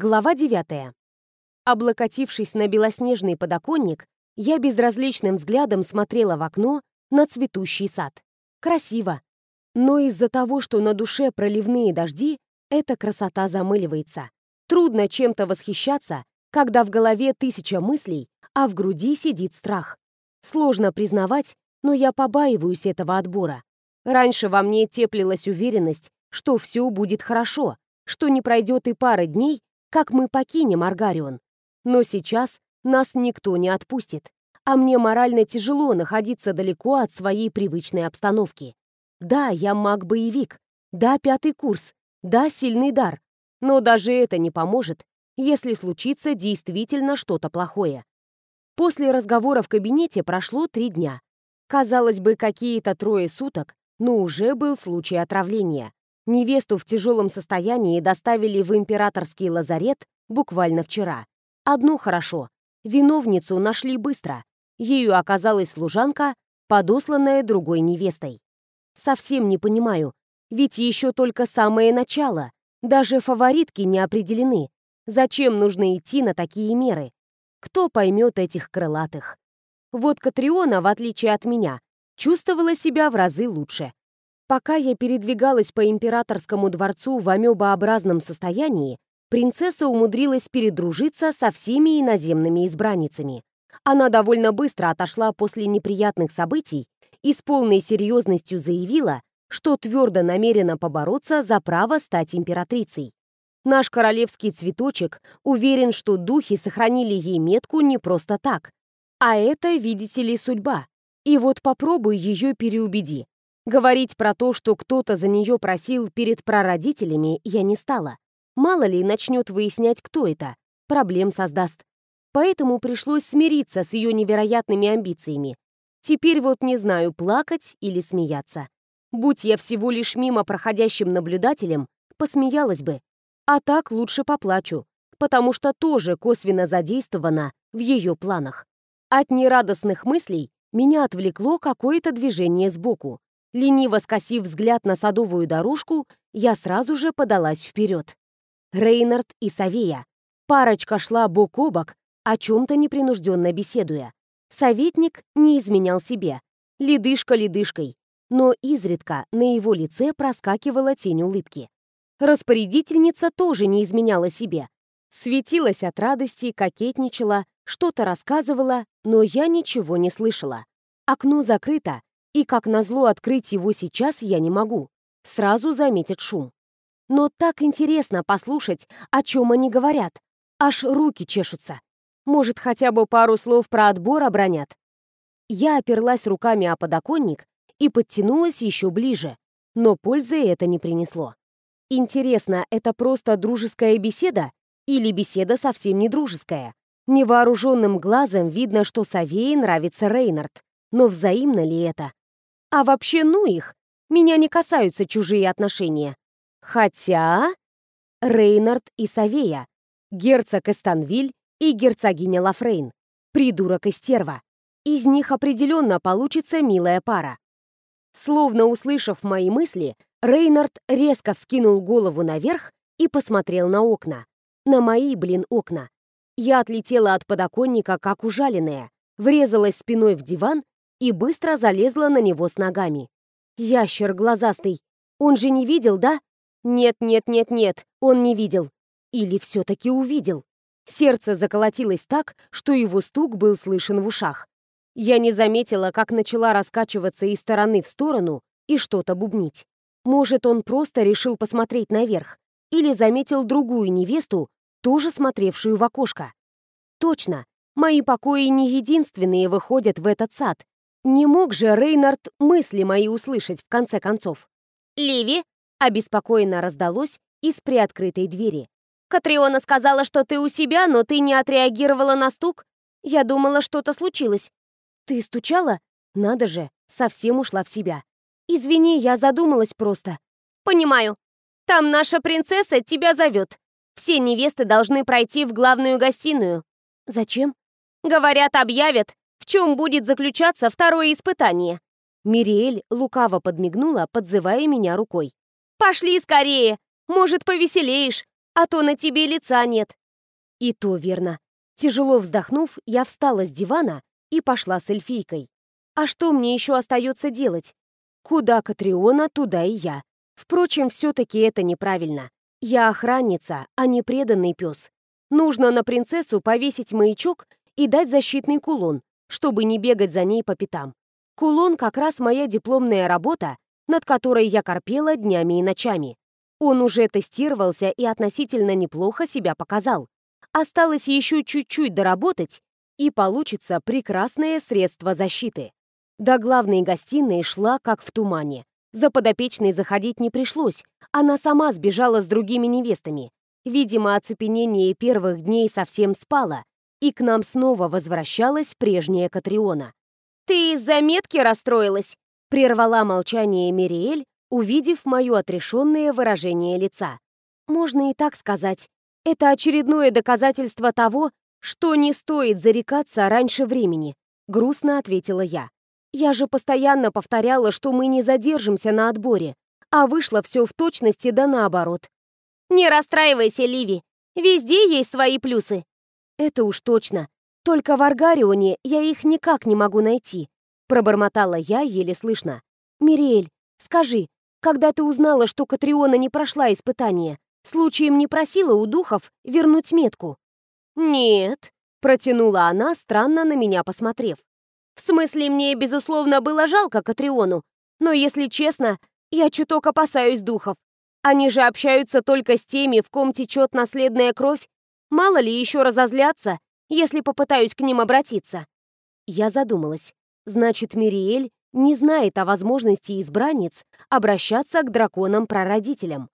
Глава 9. Облокотившись на белоснежный подоконник, я безразличным взглядом смотрела в окно на цветущий сад. Красиво. Но из-за того, что на душе проливные дожди, эта красота замыливается. Трудно чем-то восхищаться, когда в голове тысяча мыслей, а в груди сидит страх. Сложно признавать, но я побаиваюсь этого отбора. Раньше во мне теплилась уверенность, что все будет хорошо, что не пройдет и пары дней, как мы покинем Аргарион. Но сейчас нас никто не отпустит, а мне морально тяжело находиться далеко от своей привычной обстановки. Да, я маг-боевик, да, пятый курс, да, сильный дар, но даже это не поможет, если случится действительно что-то плохое. После разговора в кабинете прошло три дня. Казалось бы, какие-то трое суток, но уже был случай отравления. Невесту в тяжелом состоянии доставили в императорский лазарет буквально вчера. Одно хорошо. Виновницу нашли быстро. Ею оказалась служанка, подосланная другой невестой. Совсем не понимаю, ведь еще только самое начало. Даже фаворитки не определены. Зачем нужно идти на такие меры? Кто поймет этих крылатых? Вот Катриона, в отличие от меня, чувствовала себя в разы лучше. Пока я передвигалась по императорскому дворцу в амебообразном состоянии, принцесса умудрилась передружиться со всеми иноземными избранницами. Она довольно быстро отошла после неприятных событий и с полной серьезностью заявила, что твердо намерена побороться за право стать императрицей. Наш королевский цветочек уверен, что духи сохранили ей метку не просто так. А это, видите ли, судьба. И вот попробуй ее переубеди. Говорить про то, что кто-то за нее просил перед прародителями, я не стала. Мало ли, начнет выяснять, кто это. Проблем создаст. Поэтому пришлось смириться с ее невероятными амбициями. Теперь вот не знаю, плакать или смеяться. Будь я всего лишь мимо проходящим наблюдателем, посмеялась бы. А так лучше поплачу, потому что тоже косвенно задействована в ее планах. От нерадостных мыслей меня отвлекло какое-то движение сбоку. Лениво скосив взгляд на садовую дорожку, я сразу же подалась вперед. Рейнард и Савея. Парочка шла бок о бок, о чем-то непринужденно беседуя. Советник не изменял себе. Ледышка ледышкой. Но изредка на его лице проскакивала тень улыбки. Распорядительница тоже не изменяла себе. Светилась от радости, кокетничала, что-то рассказывала, но я ничего не слышала. Окно закрыто, и, как назло, открыть его сейчас я не могу. Сразу заметят шум. Но так интересно послушать, о чем они говорят. Аж руки чешутся. Может, хотя бы пару слов про отбор обронят? Я оперлась руками о подоконник и подтянулась еще ближе, но пользы это не принесло. Интересно, это просто дружеская беседа или беседа совсем не дружеская? Невооруженным глазом видно, что Савее нравится Рейнард, но взаимно ли это? А вообще, ну их. Меня не касаются чужие отношения. Хотя... Рейнард и Савея. Герцог Эстанвиль и герцогиня Лафрейн. Придурок и стерва. Из них определенно получится милая пара. Словно услышав мои мысли, Рейнард резко вскинул голову наверх и посмотрел на окна. На мои, блин, окна. Я отлетела от подоконника, как ужаленная, врезалась спиной в диван и быстро залезла на него с ногами. Ящер глазастый. Он же не видел, да? Нет, нет, нет, нет, он не видел. Или все-таки увидел. Сердце заколотилось так, что его стук был слышен в ушах. Я не заметила, как начала раскачиваться из стороны в сторону и что-то бубнить. Может, он просто решил посмотреть наверх. Или заметил другую невесту, тоже смотревшую в окошко. Точно, мои покои не единственные выходят в этот сад, не мог же Рейнард мысли мои услышать в конце концов. «Ливи!» — обеспокоенно раздалось из приоткрытой двери. «Катриона сказала, что ты у себя, но ты не отреагировала на стук. Я думала, что-то случилось». «Ты стучала? Надо же, совсем ушла в себя. Извини, я задумалась просто». «Понимаю. Там наша принцесса тебя зовет. Все невесты должны пройти в главную гостиную». «Зачем?» «Говорят, объявят, чем будет заключаться второе испытание. Мириэль лукаво подмигнула, подзывая меня рукой. «Пошли скорее! Может, повеселеешь! а то на тебе лица нет». И то верно. Тяжело вздохнув, я встала с дивана и пошла с эльфийкой. А что мне еще остается делать? Куда Катриона, туда и я. Впрочем, все-таки это неправильно. Я охранница, а не преданный пес. Нужно на принцессу повесить маячок и дать защитный кулон, чтобы не бегать за ней по пятам. Кулон как раз моя дипломная работа, над которой я корпела днями и ночами. Он уже тестировался и относительно неплохо себя показал. Осталось еще чуть-чуть доработать, и получится прекрасное средство защиты. До главной гостиной шла как в тумане. За подопечной заходить не пришлось, она сама сбежала с другими невестами. Видимо, оцепенение первых дней совсем спало, и к нам снова возвращалась прежняя Катриона. «Ты из-за метки расстроилась?» — прервала молчание Мириэль, увидев мое отрешенное выражение лица. «Можно и так сказать. Это очередное доказательство того, что не стоит зарекаться раньше времени», — грустно ответила я. «Я же постоянно повторяла, что мы не задержимся на отборе, а вышло все в точности да наоборот». «Не расстраивайся, Ливи, везде есть свои плюсы». «Это уж точно. Только в Аргарионе я их никак не могу найти», — пробормотала я еле слышно. «Мириэль, скажи, когда ты узнала, что Катриона не прошла испытание, случаем не просила у духов вернуть метку?» «Нет», — протянула она, странно на меня посмотрев. «В смысле, мне, безусловно, было жалко Катриону, но, если честно, я чуток опасаюсь духов. Они же общаются только с теми, в ком течет наследная кровь. Мало ли еще разозлятся, если попытаюсь к ним обратиться». Я задумалась. Значит, Мириэль не знает о возможности избранниц обращаться к драконам-прародителям.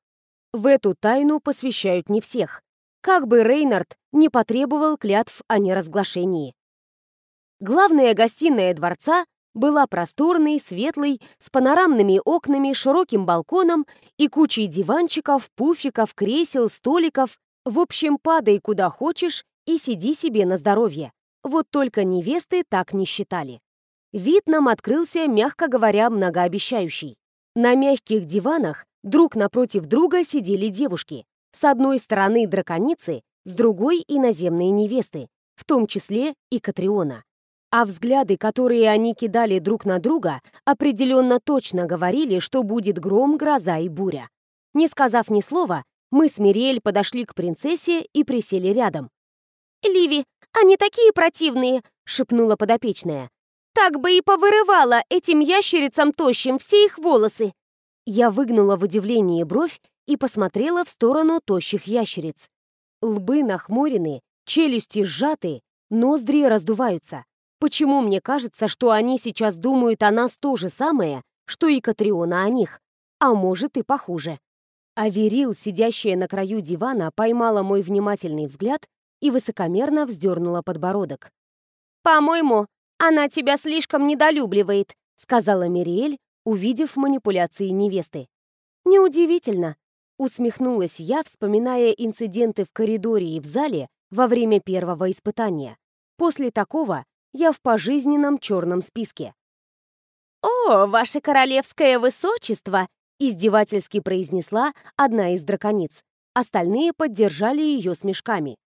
В эту тайну посвящают не всех как бы Рейнард не потребовал клятв о неразглашении. Главная гостиная дворца была просторной, светлой, с панорамными окнами, широким балконом и кучей диванчиков, пуфиков, кресел, столиков. В общем, падай куда хочешь и сиди себе на здоровье. Вот только невесты так не считали. Вид нам открылся, мягко говоря, многообещающий. На мягких диванах друг напротив друга сидели девушки. С одной стороны драконицы, с другой иноземные невесты, в том числе и Катриона. А взгляды, которые они кидали друг на друга, определенно точно говорили, что будет гром, гроза и буря. Не сказав ни слова, мы с Мириэль подошли к принцессе и присели рядом. «Ливи, они такие противные!» — шепнула подопечная. «Так бы и повырывала этим ящерицам тощим все их волосы!» Я выгнула в удивлении бровь и посмотрела в сторону тощих ящериц. Лбы нахмурены, челюсти сжаты, ноздри раздуваются. Почему мне кажется, что они сейчас думают о нас то же самое, что и Катриона о них? А может и похуже. А Верил, сидящая на краю дивана, поймала мой внимательный взгляд и высокомерно вздернула подбородок. «По-моему, она тебя слишком недолюбливает», сказала Мириэль, увидев манипуляции невесты. «Неудивительно. Усмехнулась я, вспоминая инциденты в коридоре и в зале во время первого испытания. После такого я в пожизненном черном списке. «О, ваше королевское высочество!» Издевательски произнесла одна из дракониц. Остальные поддержали ее смешками.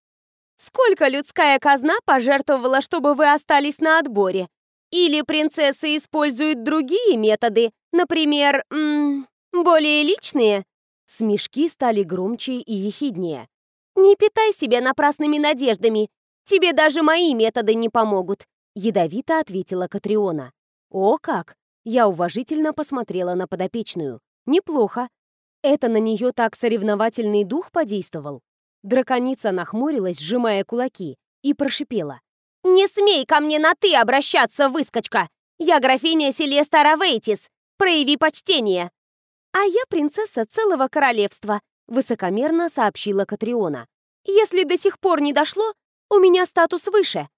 «Сколько людская казна пожертвовала, чтобы вы остались на отборе? Или принцессы используют другие методы, например, м -м, более личные?» Смешки стали громче и ехиднее. «Не питай себя напрасными надеждами. Тебе даже мои методы не помогут», — ядовито ответила Катриона. «О как!» — я уважительно посмотрела на подопечную. «Неплохо. Это на нее так соревновательный дух подействовал?» Драконица нахмурилась, сжимая кулаки, и прошипела. «Не смей ко мне на «ты» обращаться, выскочка! Я графиня Селеста Равейтис! Прояви почтение!» «А я принцесса целого королевства», — высокомерно сообщила Катриона. «Если до сих пор не дошло, у меня статус выше».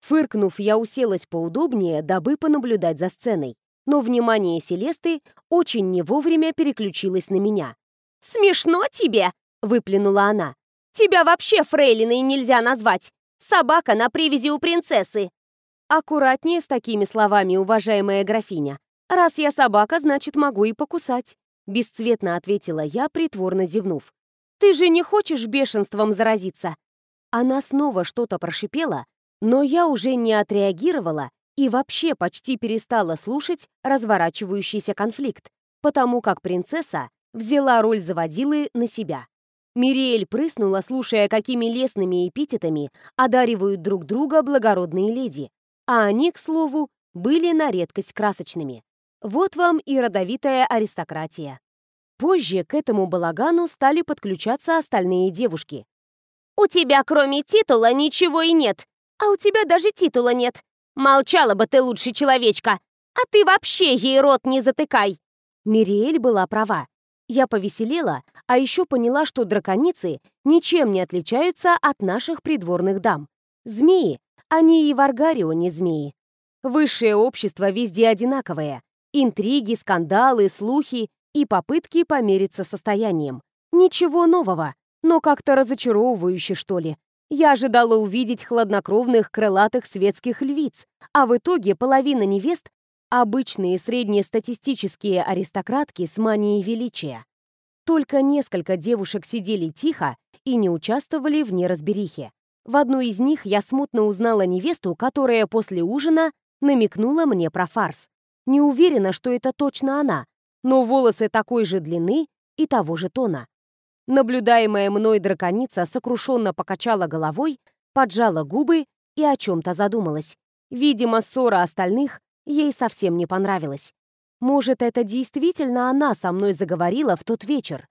Фыркнув, я уселась поудобнее, дабы понаблюдать за сценой. Но внимание Селесты очень не вовремя переключилось на меня. «Смешно тебе?» — выплюнула она. «Тебя вообще фрейлиной нельзя назвать! Собака на привязи у принцессы!» «Аккуратнее с такими словами, уважаемая графиня. Раз я собака, значит, могу и покусать». Бесцветно ответила я, притворно зевнув. Ты же не хочешь бешенством заразиться?» Она снова что-то прошипела, но я уже не отреагировала и вообще почти перестала слушать разворачивающийся конфликт, потому как принцесса взяла роль заводилы на себя. Мириэль прыснула, слушая, какими лесными эпитетами одаривают друг друга благородные леди, а они, к слову, были на редкость красочными. Вот вам и родовитая аристократия. Позже к этому балагану стали подключаться остальные девушки. «У тебя кроме титула ничего и нет, а у тебя даже титула нет. Молчала бы ты лучше человечка, а ты вообще ей рот не затыкай!» Мириэль была права. Я повеселела, а еще поняла, что драконицы ничем не отличаются от наших придворных дам. Змеи, они и в Аргарионе змеи. Высшее общество везде одинаковое. Интриги, скандалы, слухи и попытки помериться состоянием. Ничего нового, но как-то разочаровывающе, что ли. Я ожидала увидеть хладнокровных крылатых светских львиц, а в итоге половина невест — обычные среднестатистические аристократки с манией величия. Только несколько девушек сидели тихо и не участвовали в неразберихе. В одну из них я смутно узнала невесту, которая после ужина намекнула мне про фарс. Не уверена, что это точно она, но волосы такой же длины и того же тона. Наблюдаемая мной драконица сокрушенно покачала головой, поджала губы и о чем-то задумалась. Видимо, ссора остальных ей совсем не понравилась. Может, это действительно она со мной заговорила в тот вечер.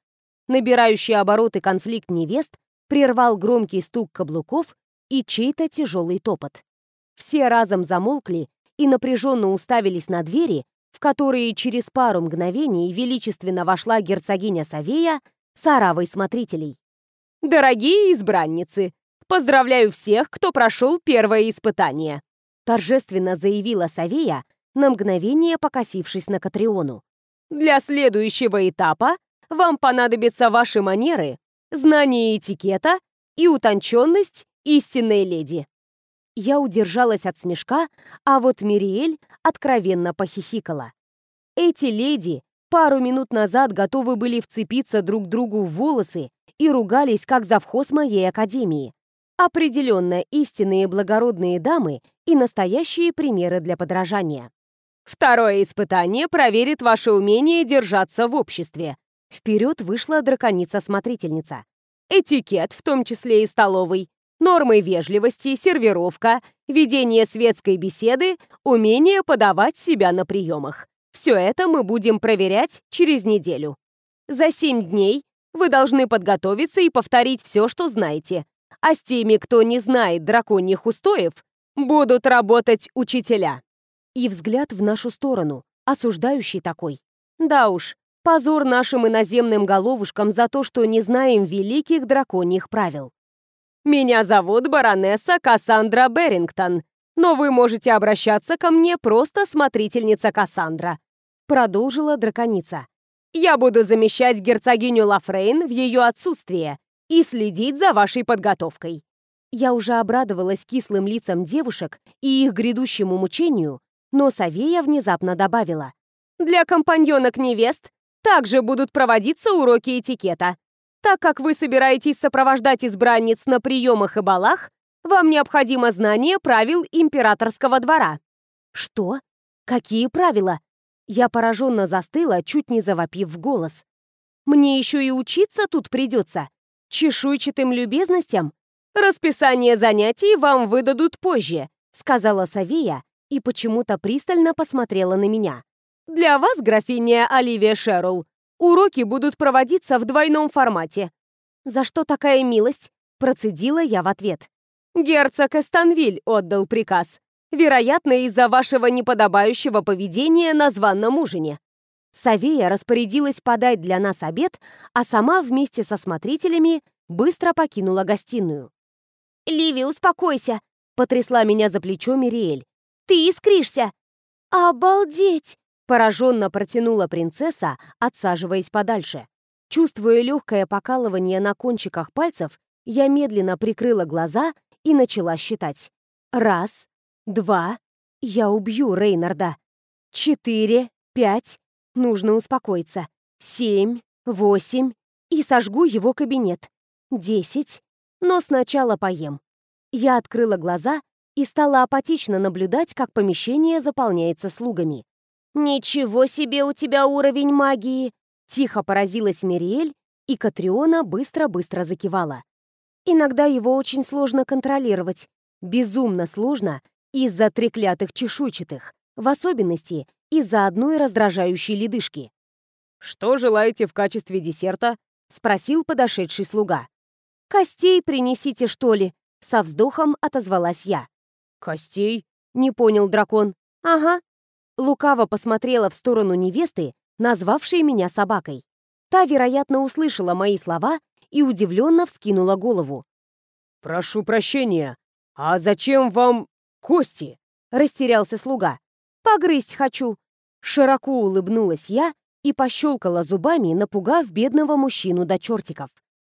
Набирающий обороты конфликт невест прервал громкий стук каблуков и чей-то тяжелый топот. Все разом замолкли и напряженно уставились на двери, в которые через пару мгновений величественно вошла герцогиня Савея с оравой смотрителей. «Дорогие избранницы, поздравляю всех, кто прошел первое испытание!» торжественно заявила Савея, на мгновение покосившись на Катриону. «Для следующего этапа вам понадобятся ваши манеры, знание этикета и утонченность истинной леди». Я удержалась от смешка, а вот Мириэль откровенно похихикала. Эти леди пару минут назад готовы были вцепиться друг другу в волосы и ругались, как завхоз моей академии. Определенно истинные благородные дамы и настоящие примеры для подражания. Второе испытание проверит ваше умение держаться в обществе. Вперед вышла драконица-смотрительница. Этикет, в том числе и столовый, нормы вежливости, сервировка, ведение светской беседы, умение подавать себя на приемах. Все это мы будем проверять через неделю. За семь дней вы должны подготовиться и повторить все, что знаете. А с теми, кто не знает драконьих устоев, будут работать учителя. И взгляд в нашу сторону, осуждающий такой. Да уж, позор нашим иноземным головушкам за то, что не знаем великих драконьих правил. Меня зовут баронесса Кассандра Берингтон, но вы можете обращаться ко мне просто смотрительница Кассандра продолжила драконица. «Я буду замещать герцогиню Лафрейн в ее отсутствие и следить за вашей подготовкой». Я уже обрадовалась кислым лицам девушек и их грядущему мучению, но Савея внезапно добавила. «Для компаньонок невест также будут проводиться уроки этикета. Так как вы собираетесь сопровождать избранниц на приемах и балах, вам необходимо знание правил императорского двора». «Что? Какие правила?» Я пораженно застыла, чуть не завопив в голос. «Мне еще и учиться тут придется? Чешуйчатым любезностям? Расписание занятий вам выдадут позже», сказала Савея и почему-то пристально посмотрела на меня. «Для вас, графиня Оливия Шерл, уроки будут проводиться в двойном формате». «За что такая милость?» процедила я в ответ. «Герцог Эстанвиль отдал приказ вероятно, из-за вашего неподобающего поведения на званном ужине. Савея распорядилась подать для нас обед, а сама вместе со смотрителями быстро покинула гостиную. «Ливи, успокойся!» — потрясла меня за плечо Мириэль. «Ты искришься!» «Обалдеть!» — пораженно протянула принцесса, отсаживаясь подальше. Чувствуя легкое покалывание на кончиках пальцев, я медленно прикрыла глаза и начала считать. Раз, Два. Я убью Рейнарда. Четыре. Пять. Нужно успокоиться. Семь. Восемь. и сожгу его кабинет. Десять. Но сначала поем. Я открыла глаза и стала апатично наблюдать, как помещение заполняется слугами. «Ничего себе у тебя уровень магии!» Тихо поразилась Мириэль, и Катриона быстро-быстро закивала. Иногда его очень сложно контролировать. Безумно сложно из-за треклятых чешуйчатых, в особенности из-за одной раздражающей ледышки. «Что желаете в качестве десерта?» — спросил подошедший слуга. «Костей принесите, что ли?» — со вздохом отозвалась я. «Костей?» — не понял дракон. «Ага». Лукаво посмотрела в сторону невесты, назвавшей меня собакой. Та, вероятно, услышала мои слова и удивленно вскинула голову. «Прошу прощения, а зачем вам кости?» — растерялся слуга. «Погрызть хочу!» Широко улыбнулась я и пощелкала зубами, напугав бедного мужчину до чертиков.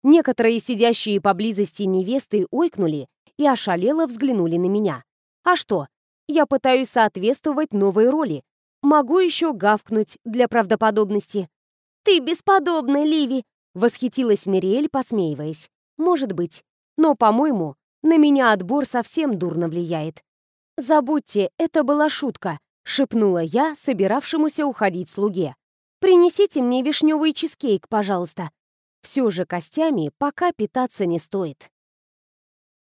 Некоторые сидящие поблизости невесты ойкнули и ошалело взглянули на меня. А что? Я пытаюсь соответствовать новой роли. Могу еще гавкнуть для правдоподобности. «Ты бесподобна, Ливи!» — восхитилась Мириэль, посмеиваясь. «Может быть. Но, по-моему, на меня отбор совсем дурно влияет. «Забудьте, это была шутка», — шепнула я, собиравшемуся уходить слуге. «Принесите мне вишневый чизкейк, пожалуйста. Все же костями пока питаться не стоит».